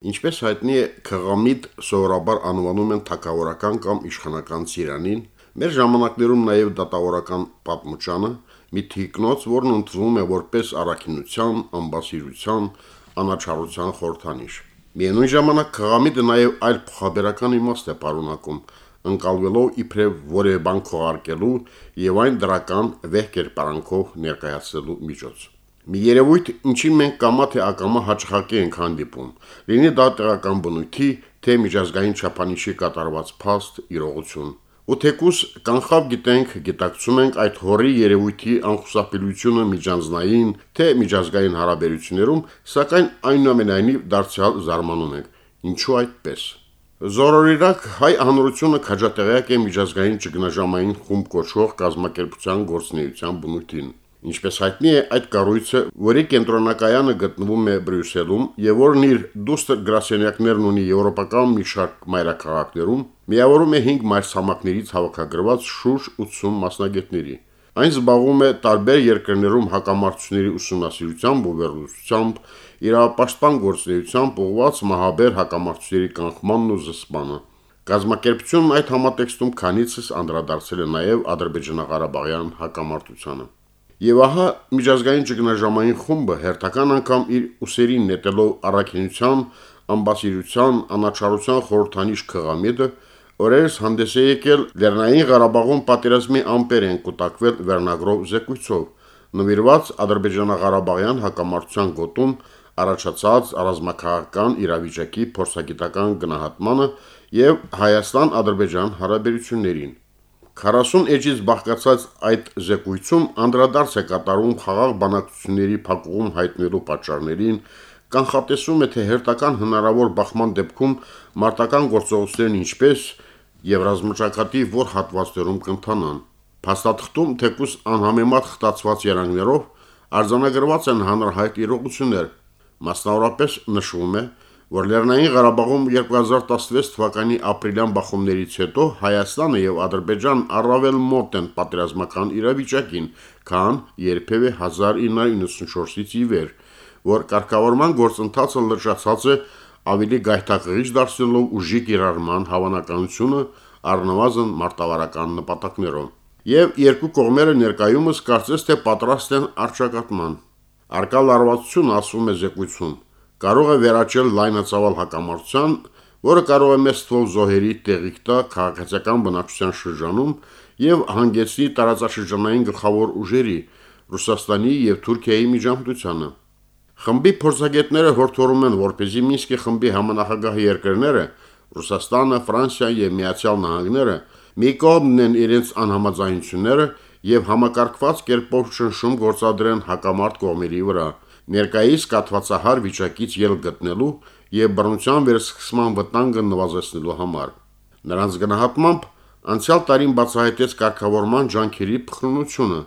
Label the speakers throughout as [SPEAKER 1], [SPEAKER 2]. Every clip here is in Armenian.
[SPEAKER 1] Ինչպես հայտնի է, քղամիտ սովորաբար անվանում են թակավորական կամ իշխանական ծիրանին, մեր ժամանակներում նաև դատավորական պատմուճանը, մի թիկնոց, որն ընդվում է որպես առաքինության, ամբասիրության, անաչառության խորհրդանիշ։ Միևնույն ժամանակ քղամիտը նաև այլ փոխաբերական իմաստ է պարունակում, ընկալվելով իբրև որևէ բան քողարկելու եւ այն դրական վեհ կերպարանքով ներկայացնելու միջոց։ Մի երևույթ, ինչին մենք կամա թե ակամա հաճախակի ենք հանդիպում, լինի դա տեղական բնույթի, թե միջազգային չափանիշի կատարված փաստ, իրողություն։ Ու թեկուս կանխավ գիտենք, գիտակցում ենք այդ հորի երևույթի անխուսափելիությունը միջանձնային, թե միջազգային հարաբերություններում, սակայն այնուամենայնիվ դարձյալ զարմանում ենք։ Ինչու այդպես։ Զորորիրակ հայ հանրությունը քաջատեղյակ է միջազգային ճգնաժամային խումբ կոչվող կազմակերպության գործնեայության բնույթին։ Ինչպես հայտնի է, այդ կառույցը, որի կենտրոնակայանը գտնվում է Բրյուսելում եւ որն իր դուստր գրասենյակներն ունի եվրոպական մի շարք մայրաքաղաքներում, միավորում է 5 մայրցամաքներից հավաքագրված շուրջ 80 մասնագետների։ Այն զբաղվում է տարբեր երկրներում հակամարտությունների ուսումնասիրությամբ ու վերլուծությամբ, իրավապաշտպան գործունեությամբ ուղղված մահաբեր հակամարտությունների կանխմանն ու զսպանը։ Գազམ་ակերպությունն այդ համատեքստում քանիցս անդրադարձել է նաև Ադրբեջանա-Ղարաբաղյան հակամարտությանը։ Եվ ահա միջազգային ճգնաժամային խումբը հերթական անգամ իր ուսերին նետելով առաքինության, ամբասիրության, անաչառության խորհրդանիշ քղամիդը օրերս հանդես է եկել Լեռնային Ղարաբաղում պատերազմի ամպեր են կուտակվել վերնագրով զեկույցով, նվիրված Ադրբեջանա-Ղարաբաղյան հակամարտության գոտում առաջացած ռազմաքաղաքական իրավիճակի փորձագիտական գնահատմանը եւ Հայաստան-Ադրբեջան հարաբերություններին։ 40 էջից բաղկացած այդ զեկույցում անդրադարձ է կատարում խաղաղ բանակցությունների փակուղում հայտնելու պատճառներին, կանխատեսում է թե հերթական հնարավոր բախման դեպքում մարտական գործողություններն ինչպես եւ ռազմաճակատի որ հատվածներում կընթանան։ Փաստաթղթում թեկուս անհամեմատ խտացված երանգներով արձանագրված են հանրահայտ իրողություններ։ Մասնավորապես նշվում է, որ Լեռնային Ղարաբաղում 2016 թվականի ապրիլյան բախումներից հետո Հայաստանը եւ Ադրբեջան առավել մոտ են պատերազմական իրավիճակին, քան երբևէ 1994-ից ի վեր, որ կարգավորման գործընթացը լրջացած է ավելի գայթակղիչ դարձնելով ուժի կիրառման հավանականությունը առնվազն մարտավարական նպատակներով։ Եվ երկու կողմերը ներկայումս կարծես թե պատրաստ են արճակատման։ Արկա լարվածություն ասում է զեկույցում կարող է վերաճել լայնածավալ հակամարտության, որը կարող է մեծ թվով զոհերի տեղիք տա քաղաքացիական բնակչության շրջանում եւ հանգեցնի տարածաշրջանային գլխավոր ուժերի Ռուսաստանի եւ Թուրքիայի միջամտությանը։ Խմբի փորձագետները հորդորում են, որպեսզի Մինսկի խմբի համանախագահ երկրները Ռուսաստանը, Ֆրանսիան եւ Միացյալ Նահանգները մի կողմն են իրենց անհամաձայնությունները եւ համակարգված կերպով շնշում գործադրեն հակամարտ կողմերի վրա ներկայիս կատվածահար վիճակից ելք գտնելու եւ բռնության վերսկսման վտանգը նվազեցնելու համար։ Նրանց գնահատմամբ անցյալ տարին բացահայտեց կարգավորման ջանքերի փխրունությունը։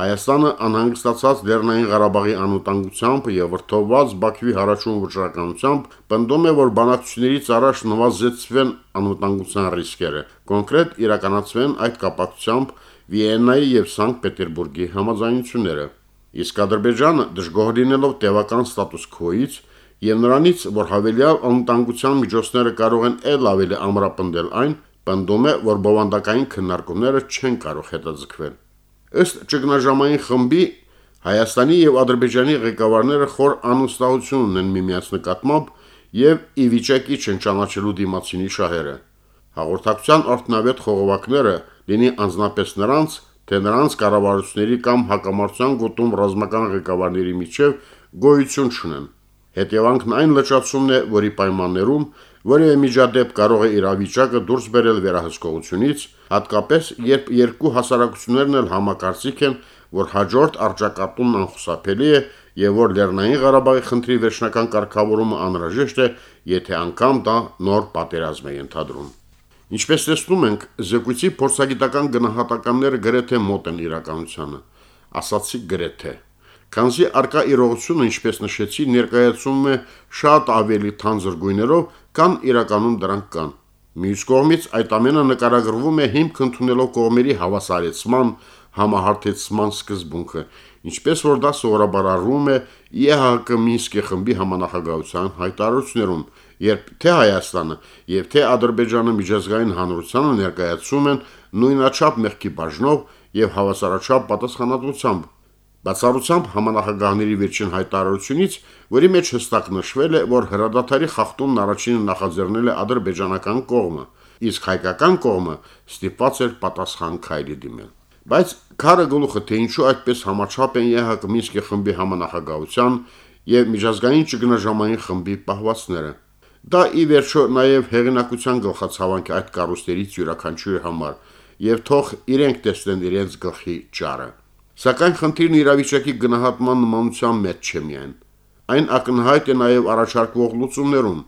[SPEAKER 1] Հայաստանը անհանգստացած Լեռնային Ղարաբաղի անվտանգությամբ եւ վրթովված Բաքվի հարաճուն վճռականությամբ պնդում է, որ բանակցություններից առաջ նվազեցվեն անվտանգության ռիսկերը։ Կոնկրետ իրականացվեն այդ կապակցությամբ Վիեննայի եւ Սանկտ Պետերբուրգի համաձայնությունները։ Իսկ Ադրբեջանը դժգոհ լինելով տևական ստատուս քոյից եւ նրանից, որ հավելյալ անտանգության միջոցները կարող են ել ավելի ամրապնդել այն, պնդում է, որ բովանդակային քննարկումները չեն կարող հետաձգվել։ Ըստ ճգնաժամային խմբի Հայաստանի եւ Ադրբեջանի ղեկավարները խոր անուստահություն ունեն միմյանց նկատմամբ եւ ի վիճակի չեն ճանաչելու դիմացինի շահերը։ Հաղորդակցության օրտնավետ խողովակները լինի անznապես նրանց, թե նրանց կառավարությունների կամ հակամարտության գոտում ռազմական ղեկավարների միջև գոյություն չունեն։ Հետևանքն այն լճացումն է, որի պայմաններում որևէ միջադեպ կարող է իրավիճակը դուրս բերել վերահսկողությունից, հատկապես երբ երկու հասարակություններն էլ համակարծիք են, որ հաջորդ արճակատումն անխուսափելի է եւ որ Լեռնային Ղարաբաղի խնդրի վերջնական կարգավորումը անհրաժեշտ է, եթե անգամ դա նոր պատերազմ է ենթադրում։ Ինչպես տեսնում ենք, զեկույցի փորձագիտական գնահատականները գրեթե մոտ են իրականությանը, ասացի գրեթե։ Քանզի արկա իրողությունը, ինչպես նշեցի, ներկայացում է շատ ավելի թանձր գույներով, քան իրականում դրանք կան։ Մյուս կողմից այդ ամենը նկարագրվում է հիմք ընդունելով կողմերի հավասարեցման, համահարթեցման սկզբունքը, ինչպես որ դա սովորաբար արվում է ԵՀԿ Մինսկի խմբի համանախագահության հայտարարություններում, երբ թե Հայաստանը եւ թե Ադրբեջանը միջազգային հանրությանը ներկայացում են նույնաչափ մեղքի բաժնով եւ հավասարաչափ պատասխանատվությամբ։ Բացառությամբ համանախագահների վերջին հայտարարությունից, որի մեջ հստակ նշվել է, որ հրադադարի խախտումն առաջինը նախաձեռնել է ադրբեջանական կողմը, իսկ հայկական կողմը ստիպված էր պատասխան քայլի դիմել։ Բայց քարը գլուխը թե ինչու այդպես համաչափ են ԵՀԿ Մինսկի խմբի համանախագահության եւ միջազգային ճգնաժամային խմբի պահվածները։ Դա ի վերջո նաև հեղինակության գլխացավանք այդ կառույցներից յուրաքանչյուրի համար եւ թող իրենք տեսնեն իրենց գլխի ճարը։ Սակայն խնդիրն իրավիճակի գնահատման նմանության մեջ չէ միայն։ Այն ակնհայտ է նաև առաջարկվող լուծումներում,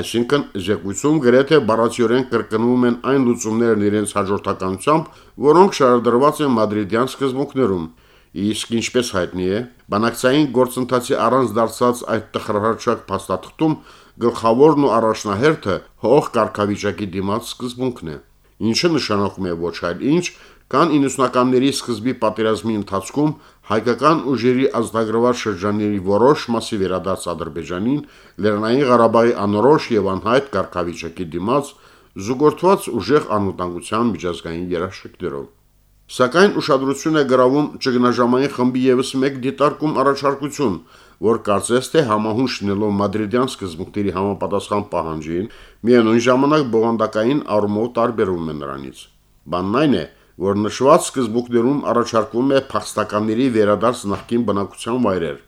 [SPEAKER 1] այսինքն զեկույցում գրեթե բառացիորեն կրկնվում են այն լուծումներն իրենց հաջորդականությամբ, որոնք շարադրված են մադրիդյան սկզբունքներում, Իսկ ինչպես հայտնի է, բանակցային գործընթացի առանց դարձած այդ տխրահարճակ փաստաթղթում գլխավորն ու առաջնահերթը հող կարգավիճակի դիմաց սկզբունքն է, ինչը նշանակում է ոչ այլ ինչ, կան 90-ականների սկզբի պատերազմի ընթացքում հայկական ուժերի ազդագրված շրջանների որոշ մասի վերադարձ Ադրբեջանին Լեռնային Ղարաբաղի անորոշ եւ անհայտ կարգավիճակի դիմաց զուգորդված ուժեղ անվտանգության միջազգային երաշխիքներով։ Սակայն ուշադրություն է գրավում ճգնաժամային խմբի եւս մեկ դիտարկում առաջարկություն, որ կարծես թե համահունչ լինելով մադրիդյան սկզբունքների համապատասխան պահանջին, միևնույն ժամանակ բովանդակային առումով տարբերվում է նրանից։ Բանն այն է, որ նշված սկզբունքներում առաջարկվում է փախստականների վերադարձ նախկին բնակության վայրեր,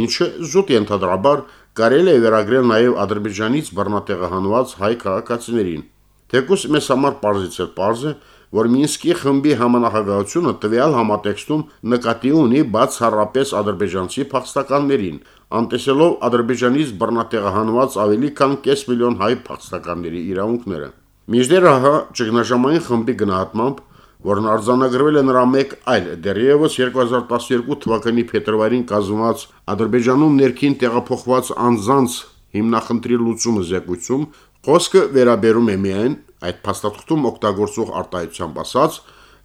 [SPEAKER 1] ինչը զուտ ենթադրաբար կարելի է վերագրել նաև Ադրբեջանից բռնատեղահանված հայ քաղաքացիներին։ Թեկուս մեզ համար պարզից է պարզը, որ Մինսկի խմբի համանախագահությունը տվյալ համատեքստում նկատի ունի բացառապես ադրբեջանցի փախստականներին, անտեսելով Ադրբեջանից բռնատեղահանված ավելի քան կես միլիոն հայ փախստականների իրավունքները։ Միջդեռ հա ճգնաժամային խմբի գնահատմամբ որն արձանագրվել է նրա մեկ այլ դեռևս 2012 թվականի փետրվարին կազմված Ադրբեջանում ներքին տեղափոխված անձանց հիմնախնդրի լուծումը զեկույցում, խոսքը վերաբերում է միայն Այդ փաստաթղթում օգտագործող արտահայտությամբ ասած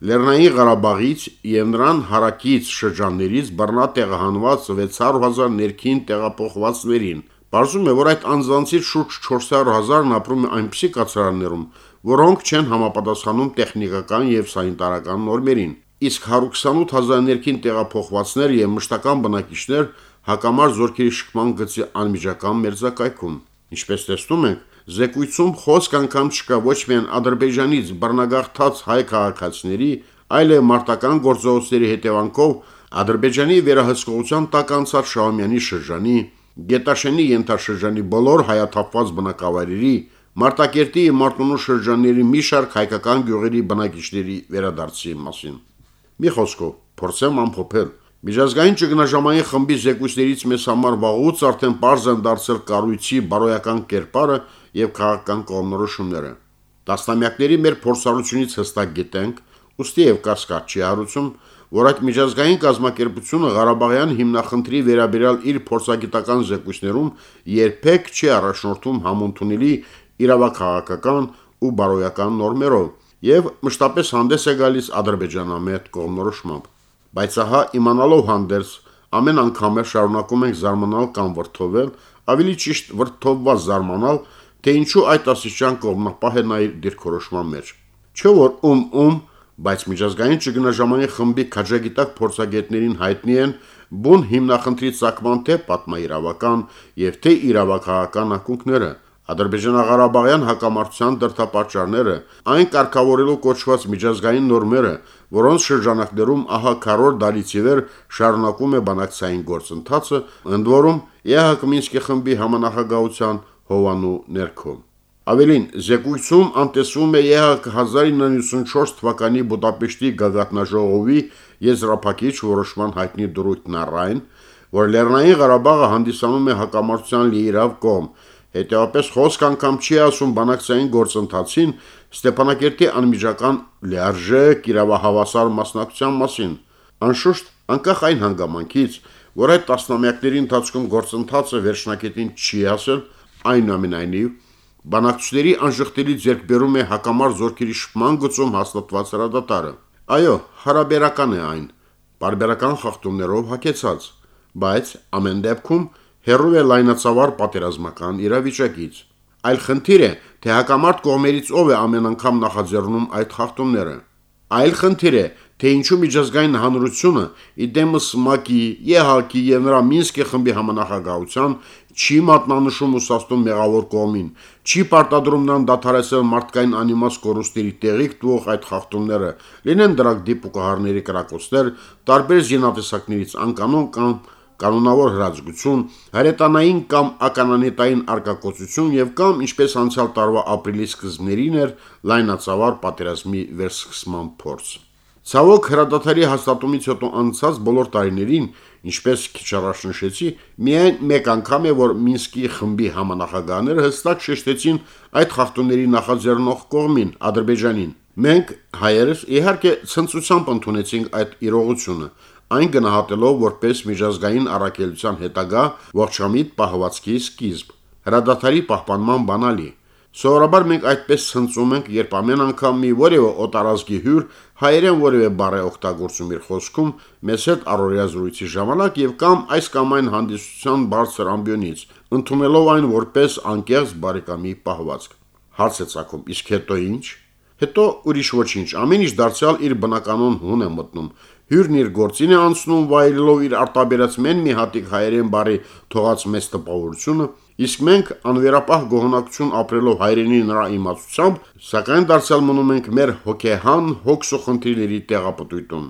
[SPEAKER 1] Լեռնային Ղարաբաղից եւ նրան հարակից շրջաններից բռնատեղահանված 600.000 ներքին տեղափոխվածներին։ Բարձում է, որ այդ անձանցից շուրջ 400.000-ն ապրում է այնպիսի կացարաններում, որոնք չեն համապատասխանում տեխնիկական եւ սանիտարական նորմերին, իսկ 128.000 ներքին տեղափոխվածներ եւ մշտական բնակիչներ հակամարտ զորքերի շփման գծի անմիջական մերձակայքում։ Ինչպես տեսնում ենք, Զեկույցում խոսք անգամ չկա ոչ միայն Ադրբեջանից բռնագաղթած հայ քաղաքացիների, այլև մարտական գործողությունների հետևանքով Ադրբեջանի վերահսկողության տակ անցած Շահումյանի շրջանի, Գետաշենի ենթաշրջանի բոլոր հայաթափված բնակավայրերի, Մարտակերտի Մարտունու շրջանների մի շարք հայկական գյուղերի բնակիչների վերադարձի մասին։ Մի խոսքով, փորձեմ ամփոփել Միջազգային ճգնաժամային խմբի զեկույցներից մեզ համար վաղուց արդեն པարզ են դարձել կառույցի բարոյական կերպարը եւ քաղաքական կողմնորոշումները։ Տասնամյակների մեր փորձառությունից հստակ գիտենք, ուստի եւ կասկած չի հարուցում, որ այդ միջազգային կազմակերպությունը Ղարաբաղյան հիմնախնդրի վերաբերյալ իր փորձագիտական զեկույցներում երբեք չի առաջնորդում համընդունելի իրավաքաղաքական ու բարոյական նորմերով եւ մշտապես հանդես է գալիս ադրբեջանամետ կողմնորոշմամբ։ Բայց ահա իմանալով հանդերձ ամեն անգամ է շարունակում ենք զարմանալ կամ վրթովել, ավելի ճիշտ վրթովված զարմանալ, թե ինչու այդ ասիճան կողմնապահ է նա իր դիրքորոշման մեջ։ Չէ որ ում ում, բայց միջազգային ճգնաժամային խմբի քաջագիտակ փորձագետներին հայտնի են բուն հիմնախնդրի ցակման թե պատմաիրավական եւ թե իրավական ակունքները, Ադրբեջանա-Ղարաբաղյան հակամարտության դրդապատճառները, այն կարգավորելու կոչված միջազգային նորմերը, որոնց շրջանակներում ահա քարոր դալիցի վեր շարունակում է բանակցային գործընթացը, ընդ որում ԵՀԿ Մինսկի խմբի համանախագահության հովանու ներքո։ Ավելին, զեկույցում անտեսվում է ԵՀԿ 1994 թվականի Բուդապեշտի գագաթնաժողովի եզրափակիչ որոշման հայտնի դրույթն առայն, որ Լեռնային Ղարաբաղը հանդիսանում է հակամարտության լիիրավ կողմ, հետեւապես խոսք անգամ չի ասում բանակցային գործընթացին Ստեփանակերտի անմիջական լիարժեք իրավահավասար մասնակցության մասին։ Անշուշտ, անկախ այն հանգամանքից, որ այդ տասնամյակների ընթացքում գործընթացը վերջնակետին չի ասել, Այնուամենայնիվ, բանակցությունների անժխտելի ձեռքբերում է հակամարտ զորքերի շփման գծում հաստատված հրադադարը։ Այո, հարաբերական է այն, բարբերական խախտումներով հակեցած, բայց ամեն դեպքում հերրու է լայնածավալ պատերազմական իրավիճակից։ Այլ խնդիր է, թե հակամարտ կողմերից ով է ամեն անգամ նախաձեռնում այդ խախտումները։ Այլ խնդիր է, թե ինչու միջազգային հանրությունը իդեմս ՄԱԿ-ի, ԵՀԿ-ի եւ նրա Մինսկի խմբի համանախագահության չի մատնանշում ու սաստում մեղավոր կողմին, չի պարտադրում նրան դադարեցնել մարդկային անիմաց կորուստների տեղիք տվող այդ խախտումները, լինեն դրանք դիպուկահարների կրակոցներ, տարբեր զինատեսակներից անկանոն կամ կանոնավոր հրաձգություն, հրետանային կամ ականանետային արկակոծություն եւ կամ ինչպես անցյալ տարվա ապրիլի սկզբներին էր լայնածավալ պատերազմի վերսկսման փորձ։ Ցավոք հրադադարի հաստատումից հետո անցած բոլոր տարիներին, ինչպես քիչ առաջ նշեցի, միայն մեկ անգամ է, որ Մինսկի խմբի համանախագահները հստակ շեշտեցին այդ խախտումների նախաձեռնող կողմին՝ Ադրբեջանին։ Մենք հայերս իհարկե ցնծությամբ ընդունեցինք այդ իրողությունը, այն գնահատելով որպես միջազգային առաքելության հետագա ողջամիտ պահվածքի սկիզբ, հրադադարի պահպանման բանալի։ Սովորաբար մենք այդպես ցնծում ենք, երբ ամեն անգամ մի որևէ օտարազգի հյուր հայերեն որևէ բառ է օգտագործում իր խոսքում մեզ հետ առօրյա զրույցի ժամանակ եւ կամ այս կամ այն հանդիսության բարձր ամբիոնից, ընդունելով այն որպես անկեղծ բարեկամի պահվածք։ Հարց է ցակում, իսկ հետո ինչ։ Հետո ուրիշ ոչինչ, ամեն ինչ դարձյալ իր բնականon հուն է մտնում։ Հյուրն իր գործին է անցնում վայելելով իր արտաբերած մեն մի հատիկ հայերեն բարի թողած մեծ տպավորությունը, իսկ մենք անվերապահ գողնակություն ապրելով հայրենի նրա իմացությամբ, սակայն դարձյալ մնում ենք մեր հոգեհան հոգսո խնդիրների տեղապտույտում։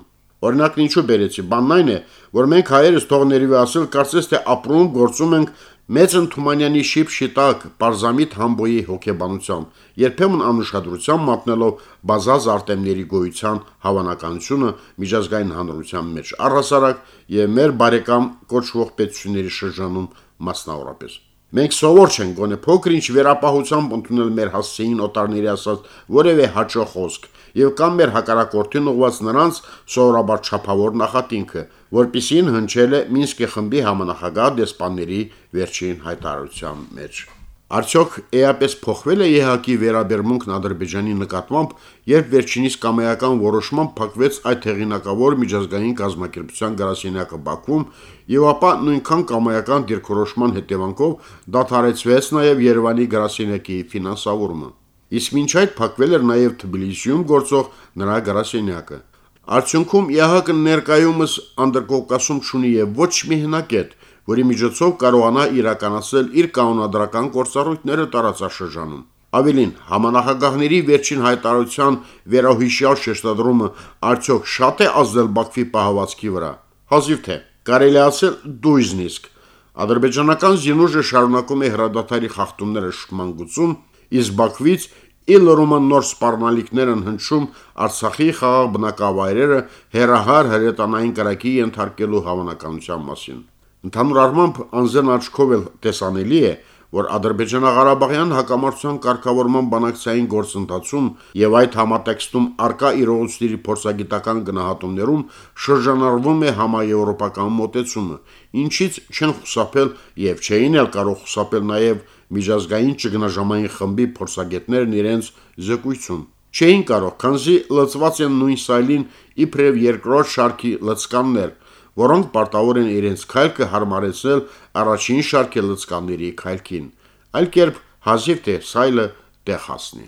[SPEAKER 1] Օրինակն ինչու բերեցի, բանն այն է, որ մենք հայերս թողների ասել կարծես թե ապրում գործում ենք Մեծն Թումանյանի շիփ շիտակ Պարզամիտ Համբոյի հոգեբանությամբ, երբեմն անուշադրությամբ մատնելով բազազ արտեմների գոյության հավանականությունը միջազգային հանրության մեջ, առհասարակ եւ մեր բարեկամ կոչվող պետությունների շրջանում մասնավորապես։ Մենք սովոր չենք գոնե փոքր-ինչ վերապահությամբ ընդունել մեր հասցեին օտարների ասած որևէ հաճո խոսք եւ կամ մեր հակարակորթին ուղված նրանց սովորաբար չափավոր նախատինքը, որպիսին հնչել է Մինսկի խմբի համանախագահ դեսպանների վերջին հայտարարության մեջ։ Արդյոք էապես փոխվել է ԵՀԿ-ի վերաբերմունքն Ադրբեջանի նկատմամբ, երբ վերջինիս կամայական որոշմամբ փակվեց այդ հեղինակավոր միջազգային կազմակերպության գրասենյակը Բաքվում, եւ ապա նույնքան կամայական դիրքորոշման հետևանքով դադարեցվեց նաեւ Երևանի գրասենյակի ֆինանսավորումը։ Իսկ մինչ այդ փակվել էր նաեւ Թբիլիսիում գործող նրա գրասենյակը։ Արդյունքում ԵՀԿ ներկայումս Անդրկովկասում չունի եւ ոչ մի հնակետ, որի միջոցով կարողանա իրականացնել իր կանոնադրական գործառույթները տարածաշրջանում։ Ավելին, համանախագահների վերջին հայտարարության վերահիշյալ շեշտադրումը արդյոք շատ է ազդել Բաքվի պահվածքի վրա։ Հազիվ թե կարելի ասել դույզնիսկ Ադրբեջանական զինուժը շարունակում է հրադադարի խախտումները շփման գծում, իսկ Բաքվից իլրումը նոր սպառնալիքներ են հնչում Արցախի խաղաղ բնակավայրերը հերահար հրետանային կրակի ենթարկելու հավանականության մասին։ Ընդհանուր առմամբ անզեն աչքով էլ տեսանելի է, որ Ադրբեջանա-Ղարաբաղյան հակամարտության կարգավորման բանակցային գործընթացում եւ այդ համատեքստում արկա իրողությունների փորձագիտական գնահատումներում շրջանառվում է համաեվրոպական մոտեցումը, ինչից չեն խուսափել եւ չէին էլ կարող խուսափել նաեւ միջազգային ճգնաժամային խմբի փորձագետներն իրենց զեկույցում չէին կարող, քանզի լծված են նույն սայլին իբրև երկրորդ շարքի լծկաններ, որոնք պարտավոր են իրենց քայլքը հարմարեցնել առաջին շարքի լծկանների քայլքին։ Այլ կերպ հազիվ թե սայլը տեղ հասնի։